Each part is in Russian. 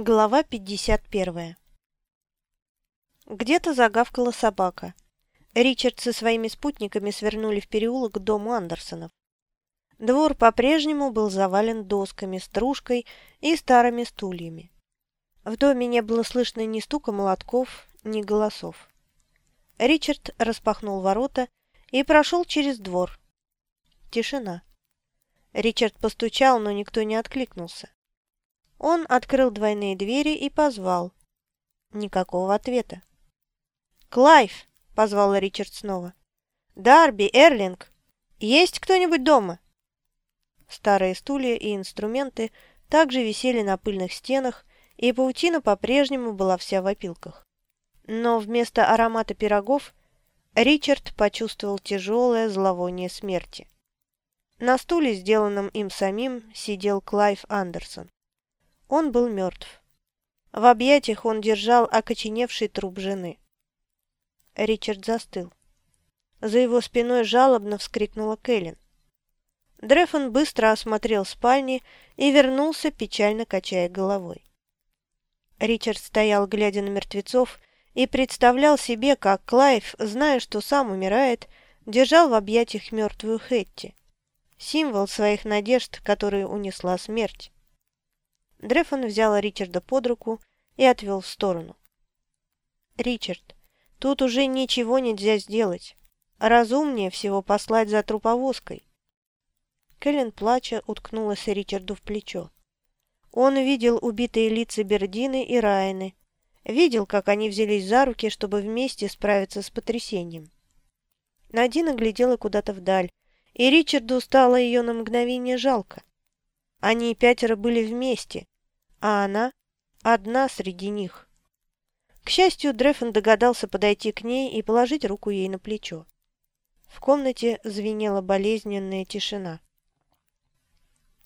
Глава 51 Где-то загавкала собака. Ричард со своими спутниками свернули в переулок к дому Андерсонов. Двор по-прежнему был завален досками, стружкой и старыми стульями. В доме не было слышно ни стука молотков, ни голосов. Ричард распахнул ворота и прошел через двор. Тишина. Ричард постучал, но никто не откликнулся. Он открыл двойные двери и позвал. Никакого ответа. «Клайв!» – позвал Ричард снова. «Дарби, Эрлинг! Есть кто-нибудь дома?» Старые стулья и инструменты также висели на пыльных стенах, и паутина по-прежнему была вся в опилках. Но вместо аромата пирогов Ричард почувствовал тяжелое зловоние смерти. На стуле, сделанном им самим, сидел Клайв Андерсон. Он был мертв. В объятиях он держал окоченевший труп жены. Ричард застыл. За его спиной жалобно вскрикнула Кэлен. Дрефон быстро осмотрел спальни и вернулся, печально качая головой. Ричард стоял, глядя на мертвецов, и представлял себе, как Клайв, зная, что сам умирает, держал в объятиях мертвую Хетти. Символ своих надежд, которые унесла смерть. Дрефон взял Ричарда под руку и отвел в сторону. «Ричард, тут уже ничего нельзя сделать. Разумнее всего послать за труповозкой». Кэлен, плача, уткнулась Ричарду в плечо. Он видел убитые лица Бердины и Райны, видел, как они взялись за руки, чтобы вместе справиться с потрясением. Надина глядела куда-то вдаль, и Ричарду стало ее на мгновение жалко. Они пятеро были вместе, а она одна среди них. К счастью, Дрефен догадался подойти к ней и положить руку ей на плечо. В комнате звенела болезненная тишина.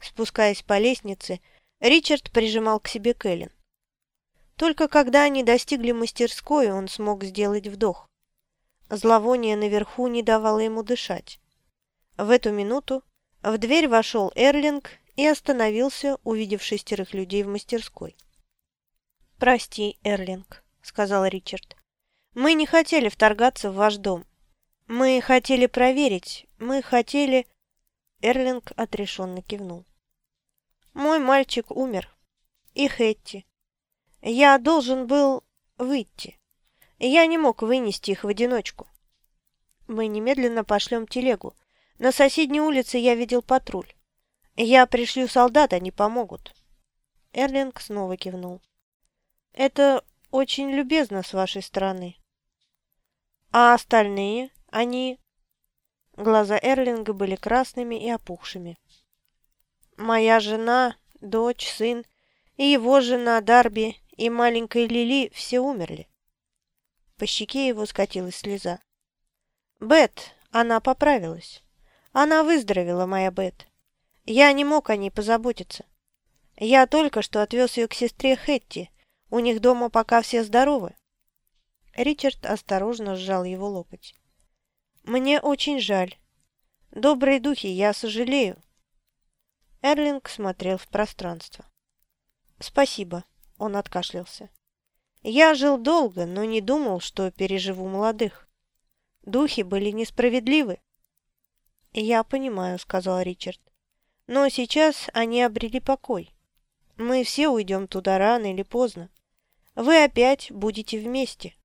Спускаясь по лестнице, Ричард прижимал к себе Кэлен. Только когда они достигли мастерской, он смог сделать вдох. Зловоние наверху не давало ему дышать. В эту минуту в дверь вошел Эрлинг и остановился, увидев шестерых людей в мастерской. «Прости, Эрлинг», — сказал Ричард. «Мы не хотели вторгаться в ваш дом. Мы хотели проверить, мы хотели...» Эрлинг отрешенно кивнул. «Мой мальчик умер. И Хетти. Я должен был выйти. Я не мог вынести их в одиночку. Мы немедленно пошлем телегу. На соседней улице я видел патруль. Я пришлю солдат, они помогут. Эрлинг снова кивнул. Это очень любезно с вашей стороны. А остальные, они... Глаза Эрлинга были красными и опухшими. Моя жена, дочь, сын и его жена Дарби и маленькая Лили все умерли. По щеке его скатилась слеза. Бет, она поправилась. Она выздоровела, моя Бет. Я не мог о ней позаботиться. Я только что отвез ее к сестре Хетти. У них дома пока все здоровы. Ричард осторожно сжал его локоть. «Мне очень жаль. Добрые духи, я сожалею». Эрлинг смотрел в пространство. «Спасибо», — он откашлялся. «Я жил долго, но не думал, что переживу молодых. Духи были несправедливы». «Я понимаю», — сказал Ричард. Но сейчас они обрели покой. Мы все уйдем туда рано или поздно. Вы опять будете вместе.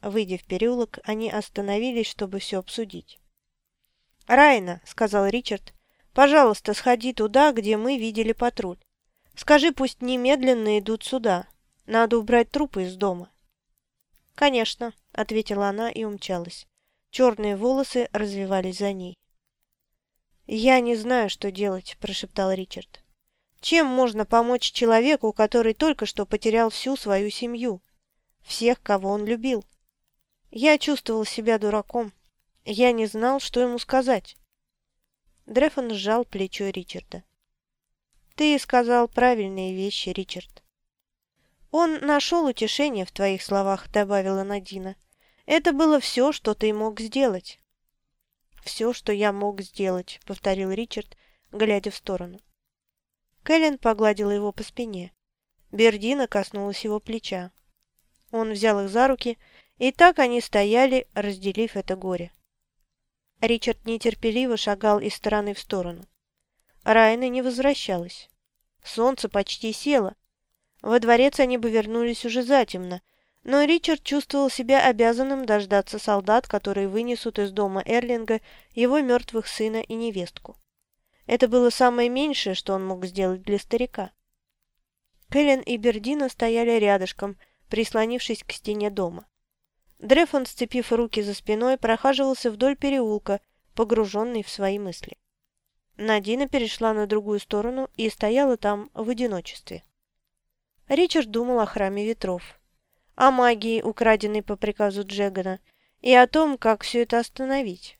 Выйдя в переулок, они остановились, чтобы все обсудить. «Райна», — сказал Ричард, — «пожалуйста, сходи туда, где мы видели патруль. Скажи, пусть немедленно идут сюда. Надо убрать трупы из дома». «Конечно», — ответила она и умчалась. Черные волосы развивались за ней. «Я не знаю, что делать», – прошептал Ричард. «Чем можно помочь человеку, который только что потерял всю свою семью? Всех, кого он любил? Я чувствовал себя дураком. Я не знал, что ему сказать». Дрефон сжал плечо Ричарда. «Ты сказал правильные вещи, Ричард». «Он нашел утешение в твоих словах», — добавила Надина. «Это было все, что ты мог сделать». «Все, что я мог сделать», — повторил Ричард, глядя в сторону. Кэлен погладила его по спине. Бердина коснулась его плеча. Он взял их за руки, и так они стояли, разделив это горе. Ричард нетерпеливо шагал из стороны в сторону. Райна не возвращалась. Солнце почти село. Во дворец они бы вернулись уже затемно, но Ричард чувствовал себя обязанным дождаться солдат, которые вынесут из дома Эрлинга его мертвых сына и невестку. Это было самое меньшее, что он мог сделать для старика. Кэлен и Бердина стояли рядышком, прислонившись к стене дома. Дрефон, сцепив руки за спиной, прохаживался вдоль переулка, погруженный в свои мысли. Надина перешла на другую сторону и стояла там в одиночестве. Ричард думал о храме ветров о магии, украденной по приказу Джегана, и о том, как все это остановить.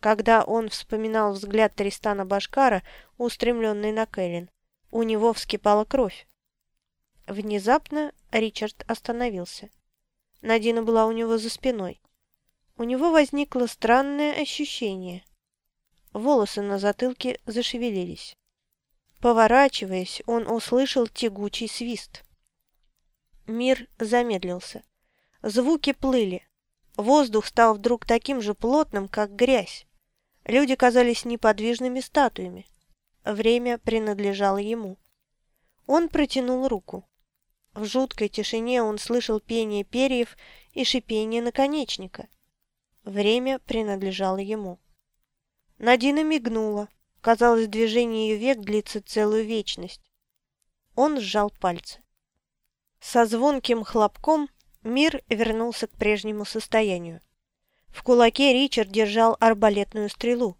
Когда он вспоминал взгляд Тристана Башкара, устремленный на Кэлен, у него вскипала кровь. Внезапно Ричард остановился. Надина была у него за спиной. У него возникло странное ощущение. Волосы на затылке зашевелились. Поворачиваясь, он услышал тягучий свист. Мир замедлился. Звуки плыли. Воздух стал вдруг таким же плотным, как грязь. Люди казались неподвижными статуями. Время принадлежало ему. Он протянул руку. В жуткой тишине он слышал пение перьев и шипение наконечника. Время принадлежало ему. Надина мигнула. Казалось, движение ее век длится целую вечность. Он сжал пальцы. Со звонким хлопком мир вернулся к прежнему состоянию. В кулаке Ричард держал арбалетную стрелу.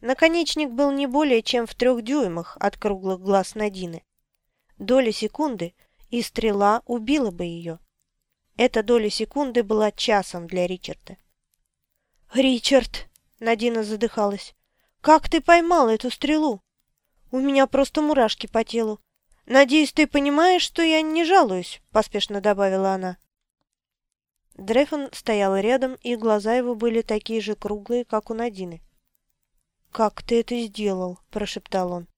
Наконечник был не более чем в трех дюймах от круглых глаз Надины. Доля секунды, и стрела убила бы ее. Эта доля секунды была часом для Ричарда. «Ричард!» — Надина задыхалась. «Как ты поймал эту стрелу? У меня просто мурашки по телу. «Надеюсь, ты понимаешь, что я не жалуюсь», – поспешно добавила она. Дрефон стоял рядом, и глаза его были такие же круглые, как у Надины. «Как ты это сделал?» – прошептал он.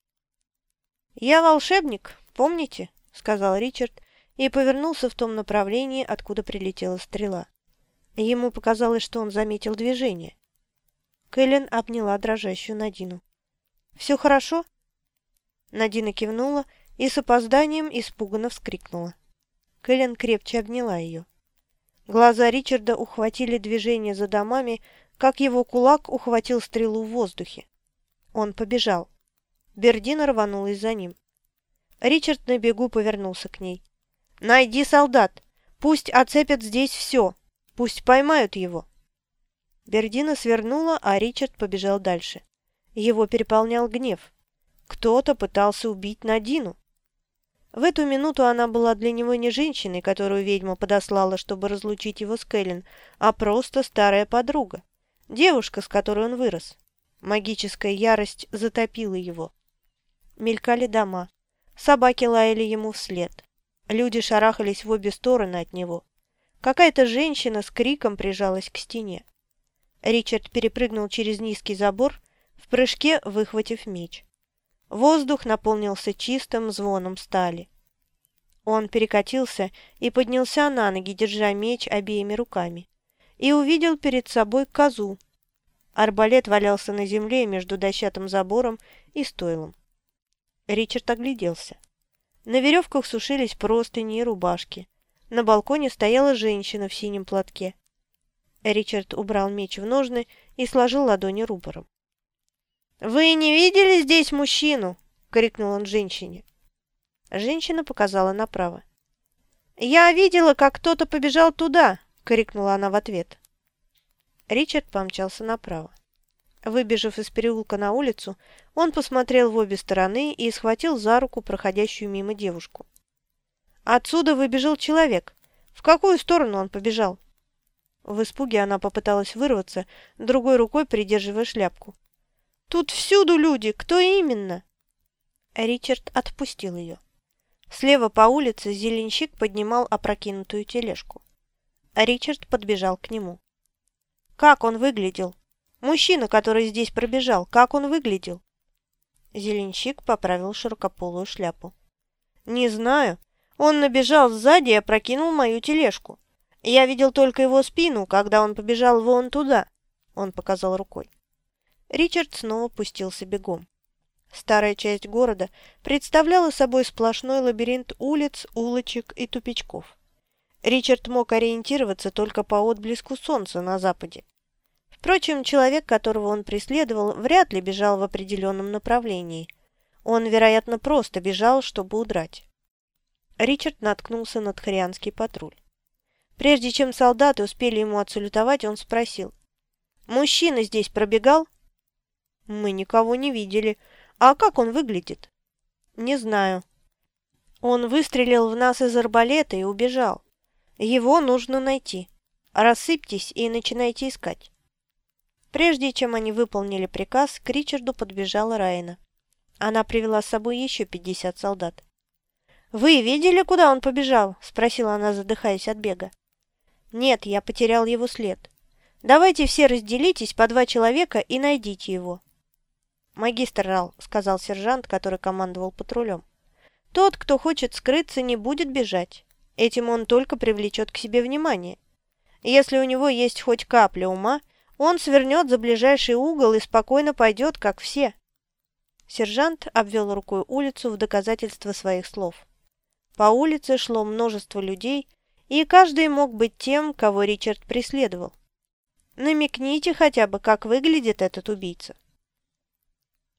«Я волшебник, помните?» – сказал Ричард и повернулся в том направлении, откуда прилетела стрела. Ему показалось, что он заметил движение. Кэлен обняла дрожащую Надину. «Все хорошо?» Надина кивнула и с опозданием испуганно вскрикнула. Кэлен крепче обняла ее. Глаза Ричарда ухватили движение за домами, как его кулак ухватил стрелу в воздухе. Он побежал. Бердина рванулась за ним. Ричард на бегу повернулся к ней. «Найди солдат! Пусть оцепят здесь все! Пусть поймают его!» Бердина свернула, а Ричард побежал дальше. Его переполнял гнев. Кто-то пытался убить Надину. В эту минуту она была для него не женщиной, которую ведьма подослала, чтобы разлучить его с Кэлен, а просто старая подруга, девушка, с которой он вырос. Магическая ярость затопила его. Мелькали дома. Собаки лаяли ему вслед. Люди шарахались в обе стороны от него. Какая-то женщина с криком прижалась к стене. Ричард перепрыгнул через низкий забор, в прыжке выхватив меч. Воздух наполнился чистым звоном стали. Он перекатился и поднялся на ноги, держа меч обеими руками, и увидел перед собой козу. Арбалет валялся на земле между дощатым забором и стойлом. Ричард огляделся. На веревках сушились простыни и рубашки. На балконе стояла женщина в синем платке. Ричард убрал меч в ножны и сложил ладони рупором. «Вы не видели здесь мужчину?» — крикнул он женщине. Женщина показала направо. «Я видела, как кто-то побежал туда!» — крикнула она в ответ. Ричард помчался направо. Выбежав из переулка на улицу, он посмотрел в обе стороны и схватил за руку проходящую мимо девушку. Отсюда выбежал человек. В какую сторону он побежал? В испуге она попыталась вырваться, другой рукой придерживая шляпку. Тут всюду люди. Кто именно?» Ричард отпустил ее. Слева по улице зеленщик поднимал опрокинутую тележку. Ричард подбежал к нему. «Как он выглядел? Мужчина, который здесь пробежал, как он выглядел?» Зеленщик поправил широкополую шляпу. «Не знаю. Он набежал сзади и опрокинул мою тележку. Я видел только его спину, когда он побежал вон туда», — он показал рукой. Ричард снова пустился бегом. Старая часть города представляла собой сплошной лабиринт улиц, улочек и тупичков. Ричард мог ориентироваться только по отблеску солнца на западе. Впрочем, человек, которого он преследовал, вряд ли бежал в определенном направлении. Он, вероятно, просто бежал, чтобы удрать. Ричард наткнулся на тхарианский патруль. Прежде чем солдаты успели ему отсалютовать, он спросил. «Мужчина здесь пробегал?» «Мы никого не видели. А как он выглядит?» «Не знаю». «Он выстрелил в нас из арбалета и убежал. Его нужно найти. Рассыпьтесь и начинайте искать». Прежде чем они выполнили приказ, к Ричарду подбежала Райна. Она привела с собой еще пятьдесят солдат. «Вы видели, куда он побежал?» – спросила она, задыхаясь от бега. «Нет, я потерял его след. Давайте все разделитесь по два человека и найдите его». «Магистр Рал», – сказал сержант, который командовал патрулем. «Тот, кто хочет скрыться, не будет бежать. Этим он только привлечет к себе внимание. Если у него есть хоть капля ума, он свернет за ближайший угол и спокойно пойдет, как все». Сержант обвел рукой улицу в доказательство своих слов. По улице шло множество людей, и каждый мог быть тем, кого Ричард преследовал. Намекните хотя бы, как выглядит этот убийца.